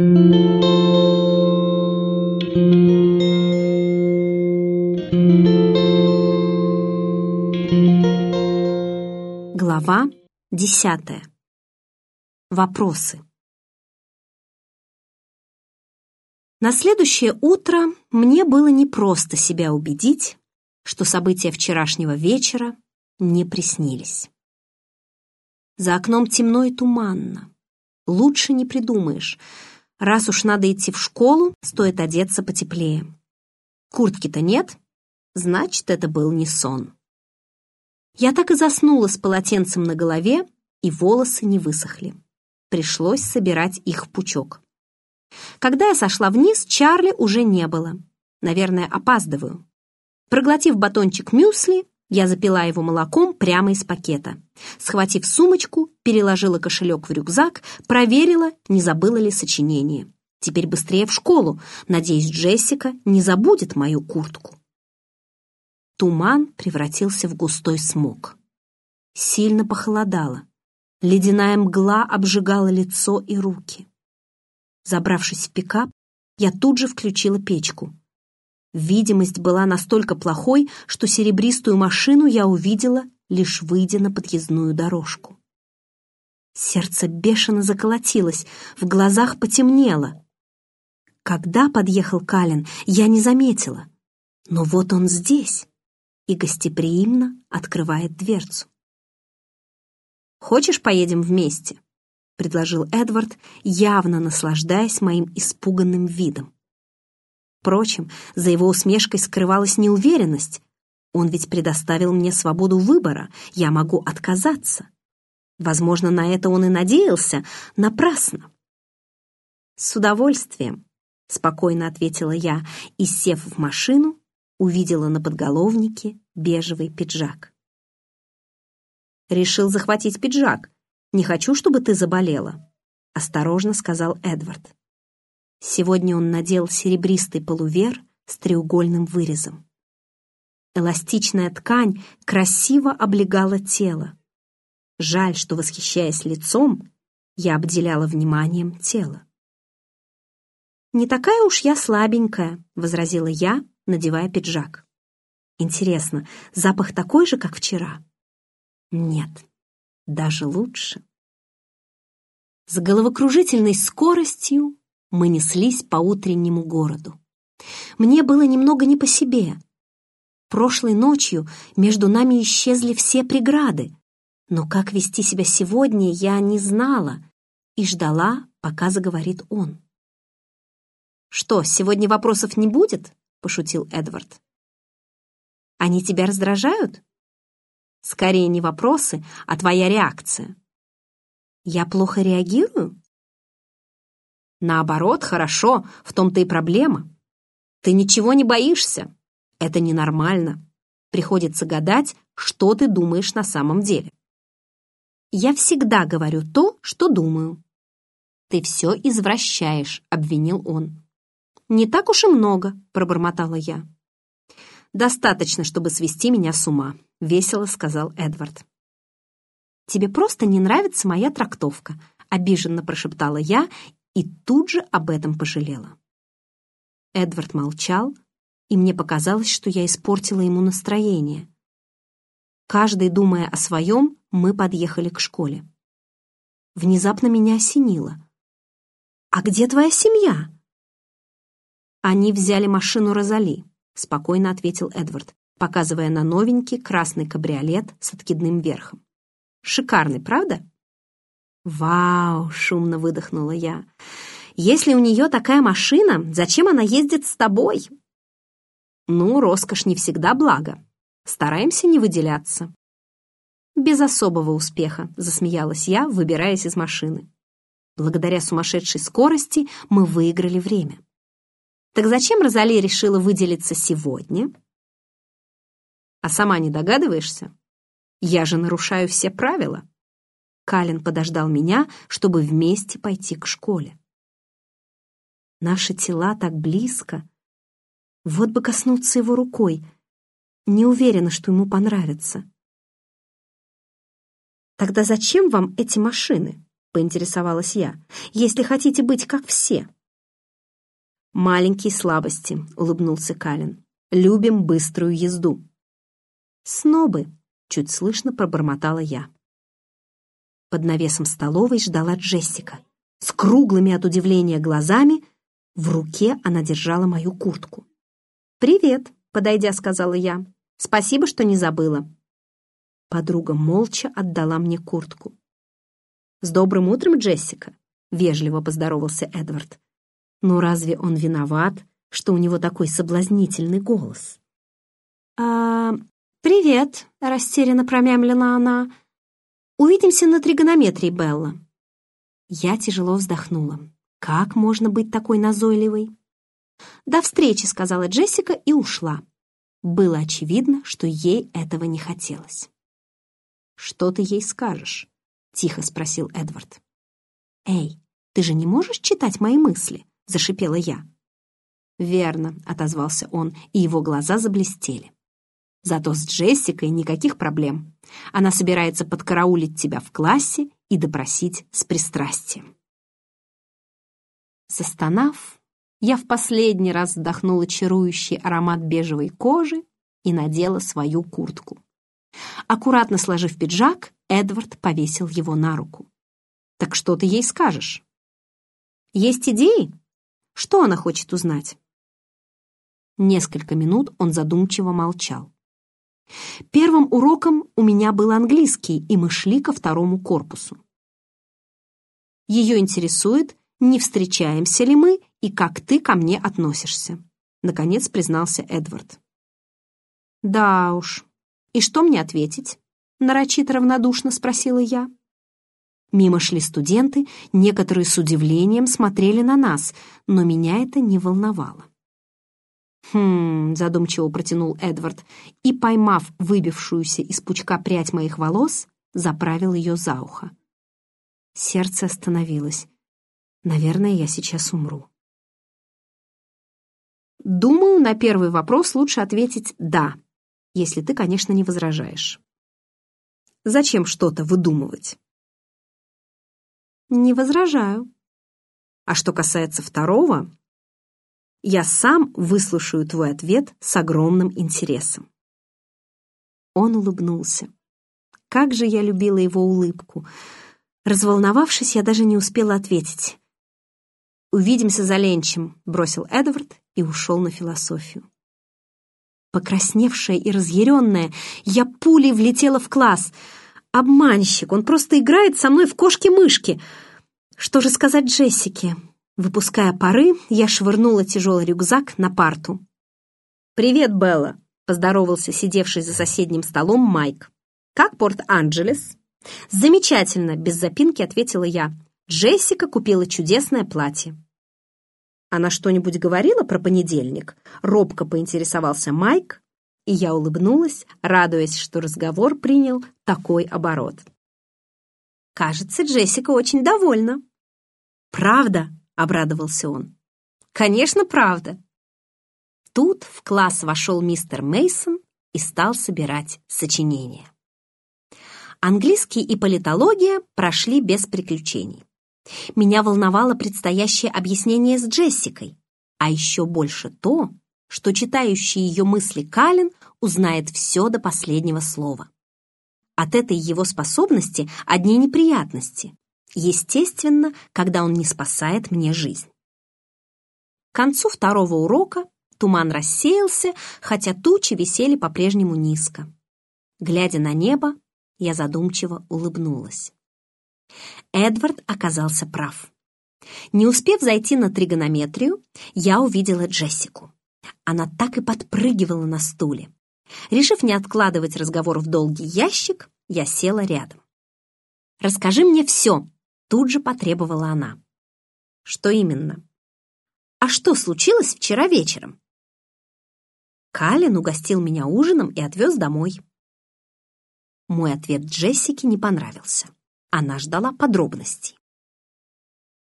Глава десятая. Вопросы. На следующее утро мне было непросто себя убедить, что события вчерашнего вечера не приснились. За окном темно и туманно. Лучше не придумаешь. Раз уж надо идти в школу, стоит одеться потеплее. Куртки-то нет, значит, это был не сон. Я так и заснула с полотенцем на голове, и волосы не высохли. Пришлось собирать их в пучок. Когда я сошла вниз, Чарли уже не было. Наверное, опаздываю. Проглотив батончик мюсли, я запила его молоком прямо из пакета. Схватив сумочку, переложила кошелек в рюкзак, проверила, не забыла ли сочинение. Теперь быстрее в школу. Надеюсь, Джессика не забудет мою куртку. Туман превратился в густой смог. Сильно похолодало. Ледяная мгла обжигала лицо и руки. Забравшись в пикап, я тут же включила печку. Видимость была настолько плохой, что серебристую машину я увидела, лишь выйдя на подъездную дорожку. Сердце бешено заколотилось, в глазах потемнело. Когда подъехал Калин, я не заметила. Но вот он здесь и гостеприимно открывает дверцу. «Хочешь, поедем вместе?» — предложил Эдвард, явно наслаждаясь моим испуганным видом. Впрочем, за его усмешкой скрывалась неуверенность. Он ведь предоставил мне свободу выбора, я могу отказаться. Возможно, на это он и надеялся, напрасно. «С удовольствием», — спокойно ответила я и, сев в машину, увидела на подголовнике бежевый пиджак. «Решил захватить пиджак. Не хочу, чтобы ты заболела», — осторожно сказал Эдвард. Сегодня он надел серебристый полувер с треугольным вырезом. Эластичная ткань красиво облегала тело. Жаль, что, восхищаясь лицом, я обделяла вниманием тело. «Не такая уж я слабенькая», — возразила я, надевая пиджак. «Интересно, запах такой же, как вчера?» «Нет, даже лучше». С головокружительной скоростью мы неслись по утреннему городу. Мне было немного не по себе. Прошлой ночью между нами исчезли все преграды, но как вести себя сегодня я не знала и ждала, пока заговорит он. «Что, сегодня вопросов не будет?» — пошутил Эдвард. «Они тебя раздражают?» «Скорее не вопросы, а твоя реакция». «Я плохо реагирую?» Наоборот, хорошо, в том-то и проблема. Ты ничего не боишься. Это ненормально. Приходится гадать, что ты думаешь на самом деле. Я всегда говорю то, что думаю. Ты все извращаешь, обвинил он. Не так уж и много, пробормотала я. Достаточно, чтобы свести меня с ума, весело сказал Эдвард. Тебе просто не нравится моя трактовка, обиженно прошептала я и тут же об этом пожалела. Эдвард молчал, и мне показалось, что я испортила ему настроение. Каждый, думая о своем, мы подъехали к школе. Внезапно меня осенило. «А где твоя семья?» «Они взяли машину Розали», — спокойно ответил Эдвард, показывая на новенький красный кабриолет с откидным верхом. «Шикарный, правда?» «Вау!» — шумно выдохнула я. «Если у нее такая машина, зачем она ездит с тобой?» «Ну, роскошь не всегда благо. Стараемся не выделяться». «Без особого успеха», — засмеялась я, выбираясь из машины. Благодаря сумасшедшей скорости мы выиграли время. «Так зачем Розали решила выделиться сегодня?» «А сама не догадываешься? Я же нарушаю все правила». Калин подождал меня, чтобы вместе пойти к школе. Наши тела так близко. Вот бы коснуться его рукой. Не уверена, что ему понравится. Тогда зачем вам эти машины? — поинтересовалась я, «если хотите быть как все». «Маленькие слабости», — улыбнулся Калин. «Любим быструю езду». «Снобы», — чуть слышно пробормотала я. Под навесом столовой ждала Джессика. С круглыми от удивления глазами в руке она держала мою куртку. «Привет», — подойдя, сказала я. «Спасибо, что не забыла». Подруга молча отдала мне куртку. «С добрым утром, Джессика!» — вежливо поздоровался Эдвард. «Ну разве он виноват, что у него такой соблазнительный голос?» «А... привет!» — растерянно промямлила она. «Увидимся на тригонометрии, Белла». Я тяжело вздохнула. «Как можно быть такой назойливой?» «До встречи», — сказала Джессика и ушла. Было очевидно, что ей этого не хотелось. «Что ты ей скажешь?» — тихо спросил Эдвард. «Эй, ты же не можешь читать мои мысли?» — зашипела я. «Верно», — отозвался он, и его глаза заблестели. «Зато с Джессикой никаких проблем. Она собирается подкараулить тебя в классе и допросить с пристрастием». Застонав, я в последний раз вдохнула чарующий аромат бежевой кожи и надела свою куртку. Аккуратно сложив пиджак, Эдвард повесил его на руку. «Так что ты ей скажешь?» «Есть идеи? Что она хочет узнать?» Несколько минут он задумчиво молчал. Первым уроком у меня был английский, и мы шли ко второму корпусу. Ее интересует, не встречаемся ли мы и как ты ко мне относишься, наконец признался Эдвард. Да уж, «И что мне ответить?» — нарочито равнодушно спросила я. Мимо шли студенты, некоторые с удивлением смотрели на нас, но меня это не волновало. «Хм...» — задумчиво протянул Эдвард и, поймав выбившуюся из пучка прядь моих волос, заправил ее за ухо. Сердце остановилось. Наверное, я сейчас умру. Думаю, на первый вопрос лучше ответить «да», если ты, конечно, не возражаешь. Зачем что-то выдумывать? Не возражаю. А что касается второго, я сам выслушаю твой ответ с огромным интересом. Он улыбнулся. Как же я любила его улыбку. Разволновавшись, я даже не успела ответить. «Увидимся за ленчем», — бросил Эдвард и ушел на философию. Покрасневшая и разъяренная, я пулей влетела в класс. Обманщик, он просто играет со мной в кошки-мышки. Что же сказать Джессике? Выпуская пары, я швырнула тяжелый рюкзак на парту. «Привет, Белла!» — поздоровался сидевший за соседним столом Майк. «Как Порт-Анджелес?» «Замечательно!» — без запинки ответила я. Джессика купила чудесное платье. Она что-нибудь говорила про понедельник? Робко поинтересовался Майк, и я улыбнулась, радуясь, что разговор принял такой оборот. Кажется, Джессика очень довольна. «Правда?» — обрадовался он. «Конечно, правда». Тут в класс вошел мистер Мейсон и стал собирать сочинения. Английский и политология прошли без приключений. Меня волновало предстоящее объяснение с Джессикой, а еще больше то, что читающий ее мысли Калин узнает все до последнего слова. От этой его способности одни неприятности. Естественно, когда он не спасает мне жизнь. К концу второго урока туман рассеялся, хотя тучи висели по-прежнему низко. Глядя на небо, я задумчиво улыбнулась. Эдвард оказался прав. Не успев зайти на тригонометрию, я увидела Джессику. Она так и подпрыгивала на стуле. Решив не откладывать разговор в долгий ящик, я села рядом. «Расскажи мне все», — тут же потребовала она. «Что именно?» «А что случилось вчера вечером?» Калин угостил меня ужином и отвез домой. Мой ответ Джессике не понравился. Она ждала подробностей.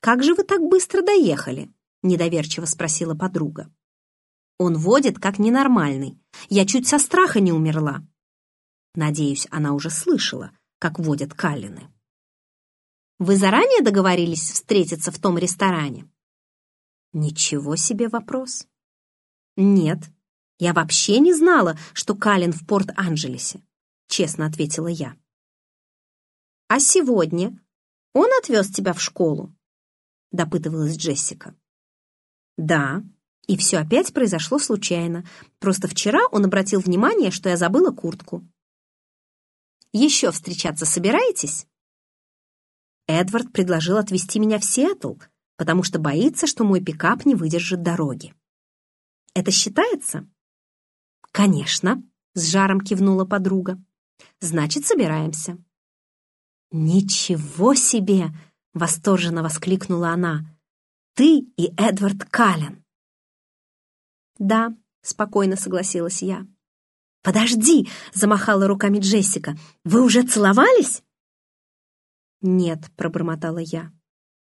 «Как же вы так быстро доехали?» — недоверчиво спросила подруга. «Он водит как ненормальный. Я чуть со страха не умерла». Надеюсь, она уже слышала, как водят Каллины. Вы заранее договорились встретиться в том ресторане? Ничего себе вопрос. Нет, я вообще не знала, что Калин в Порт-Анджелесе, честно ответила я. А сегодня он отвез тебя в школу? Допытывалась Джессика. Да, и все опять произошло случайно. Просто вчера он обратил внимание, что я забыла куртку. Еще встречаться собираетесь? Эдвард предложил отвезти меня в Сиэтл, потому что боится, что мой пикап не выдержит дороги. Это считается? Конечно, с жаром кивнула подруга. Значит, собираемся. Ничего себе! Восторженно воскликнула она. Ты и Эдвард Каллен. «Да», — спокойно согласилась я. «Подожди!» — замахала руками Джессика. «Вы уже целовались?» «Нет», — пробормотала я.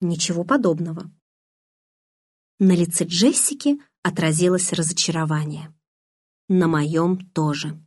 «Ничего подобного». На лице Джессики отразилось разочарование. На моем тоже.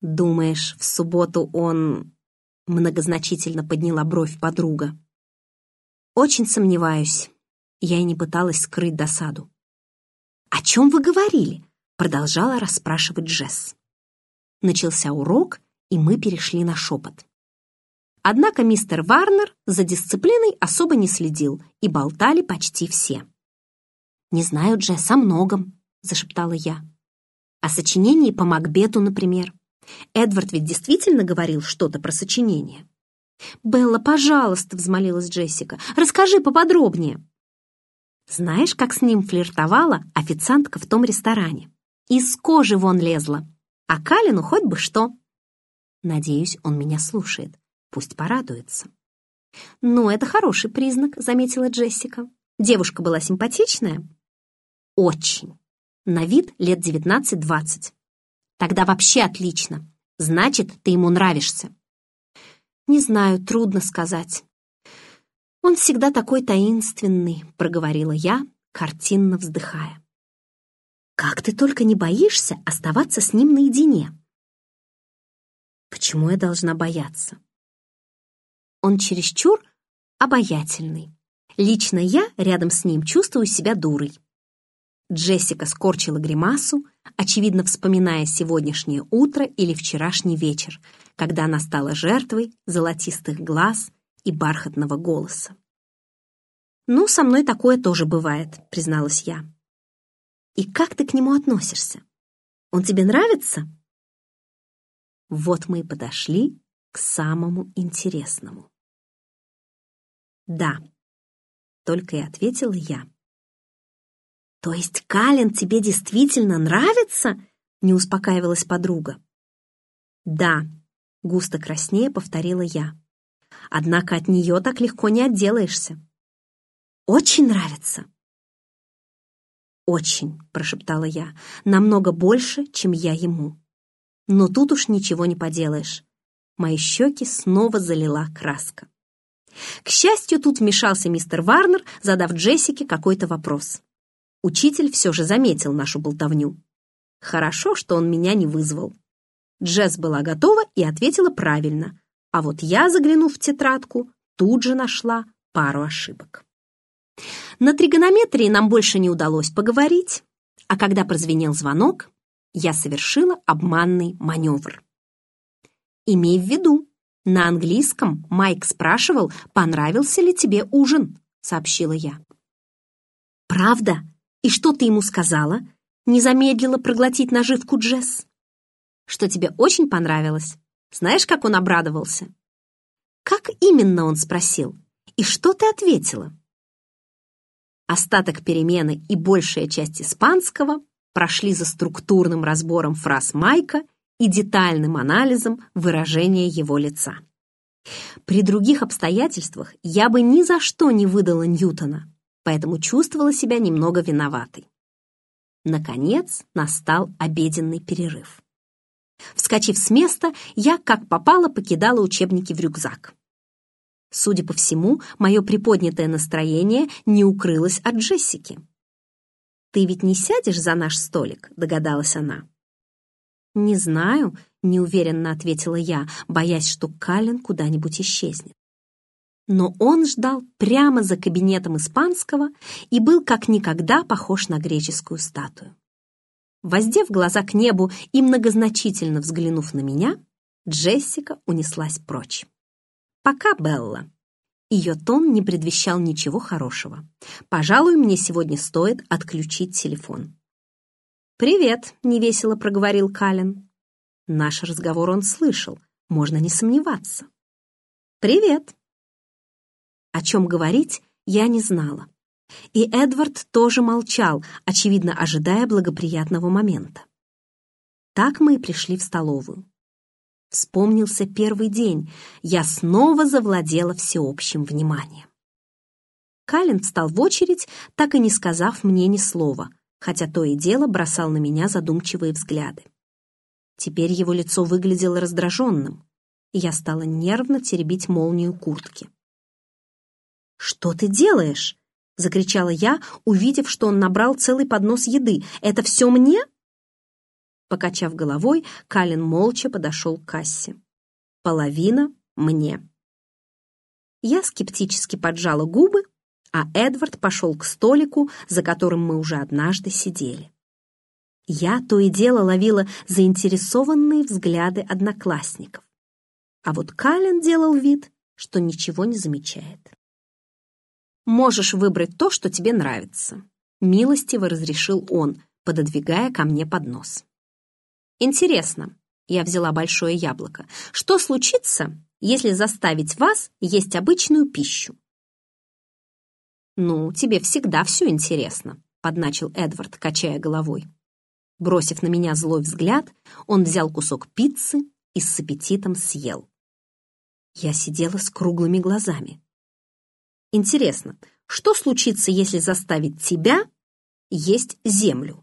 «Думаешь, в субботу он...» Многозначительно подняла бровь подруга. «Очень сомневаюсь». Я и не пыталась скрыть досаду. «О чем вы говорили?» — продолжала расспрашивать Джесс. Начался урок, и мы перешли на шепот. Однако мистер Варнер за дисциплиной особо не следил, и болтали почти все. «Не знаю, Джесс, о многом», — зашептала я. «О сочинении по Макбету, например. Эдвард ведь действительно говорил что-то про сочинение». «Белла, пожалуйста», — взмолилась Джессика, — «расскажи поподробнее». Знаешь, как с ним флиртовала официантка в том ресторане? Из кожи вон лезла. А Калину хоть бы что. Надеюсь, он меня слушает. Пусть порадуется. «Ну, это хороший признак», — заметила Джессика. «Девушка была симпатичная?» «Очень. На вид лет девятнадцать-двадцать. Тогда вообще отлично. Значит, ты ему нравишься». «Не знаю, трудно сказать. «Он всегда такой таинственный», — проговорила я, картинно вздыхая. «Как ты только не боишься оставаться с ним наедине?» «Почему я должна бояться?» «Он чересчур обаятельный. Лично я рядом с ним чувствую себя дурой». Джессика скорчила гримасу, очевидно вспоминая сегодняшнее утро или вчерашний вечер, когда она стала жертвой золотистых глаз и бархатного голоса. «Ну, со мной такое тоже бывает», — призналась я. «И как ты к нему относишься? Он тебе нравится?» Вот мы и подошли к самому интересному. «Да», — только и ответила я. «То есть Калин тебе действительно нравится?» — не успокаивалась подруга. «Да», — густо краснее повторила я. Однако от нее так легко не отделаешься. Очень нравится. «Очень», — прошептала я, — «намного больше, чем я ему». Но тут уж ничего не поделаешь. Мои щеки снова залила краска. К счастью, тут вмешался мистер Варнер, задав Джессике какой-то вопрос. Учитель все же заметил нашу болтовню. Хорошо, что он меня не вызвал. Джесс была готова и ответила правильно, а вот я, заглянув в тетрадку, тут же нашла пару ошибок. На тригонометрии нам больше не удалось поговорить, а когда прозвенел звонок, я совершила обманный маневр. Имей в виду, на английском Майк спрашивал, понравился ли тебе ужин, сообщила я. Правда? И что ты ему сказала? Не замедлила проглотить наживку Джесс. Что тебе очень понравилось? Знаешь, как он обрадовался? Как именно он спросил? И что ты ответила? Остаток перемены и большая часть испанского прошли за структурным разбором фраз Майка и детальным анализом выражения его лица. При других обстоятельствах я бы ни за что не выдала Ньютона, поэтому чувствовала себя немного виноватой. Наконец настал обеденный перерыв. Вскочив с места, я, как попало, покидала учебники в рюкзак. Судя по всему, мое приподнятое настроение не укрылось от Джессики. «Ты ведь не сядешь за наш столик?» — догадалась она. «Не знаю», — неуверенно ответила я, боясь, что Каллен куда-нибудь исчезнет. Но он ждал прямо за кабинетом испанского и был как никогда похож на греческую статую. Воздев глаза к небу и многозначительно взглянув на меня, Джессика унеслась прочь. «Пока, Белла». Ее тон не предвещал ничего хорошего. «Пожалуй, мне сегодня стоит отключить телефон». «Привет», — невесело проговорил Калин. Наш разговор он слышал, можно не сомневаться. «Привет». О чем говорить, я не знала. И Эдвард тоже молчал, очевидно, ожидая благоприятного момента. Так мы и пришли в столовую. Вспомнился первый день. Я снова завладела всеобщим вниманием. Калин встал в очередь, так и не сказав мне ни слова, хотя то и дело бросал на меня задумчивые взгляды. Теперь его лицо выглядело раздраженным, и я стала нервно теребить молнию куртки. «Что ты делаешь?» — закричала я, увидев, что он набрал целый поднос еды. «Это все мне?» Покачав головой, Калин молча подошел к кассе. «Половина мне». Я скептически поджала губы, а Эдвард пошел к столику, за которым мы уже однажды сидели. Я то и дело ловила заинтересованные взгляды одноклассников. А вот Калин делал вид, что ничего не замечает. «Можешь выбрать то, что тебе нравится», — милостиво разрешил он, пододвигая ко мне поднос. «Интересно», — я взяла большое яблоко, «что случится, если заставить вас есть обычную пищу?» «Ну, тебе всегда все интересно», — подначил Эдвард, качая головой. Бросив на меня злой взгляд, он взял кусок пиццы и с аппетитом съел. Я сидела с круглыми глазами. Интересно, что случится, если заставить тебя есть землю?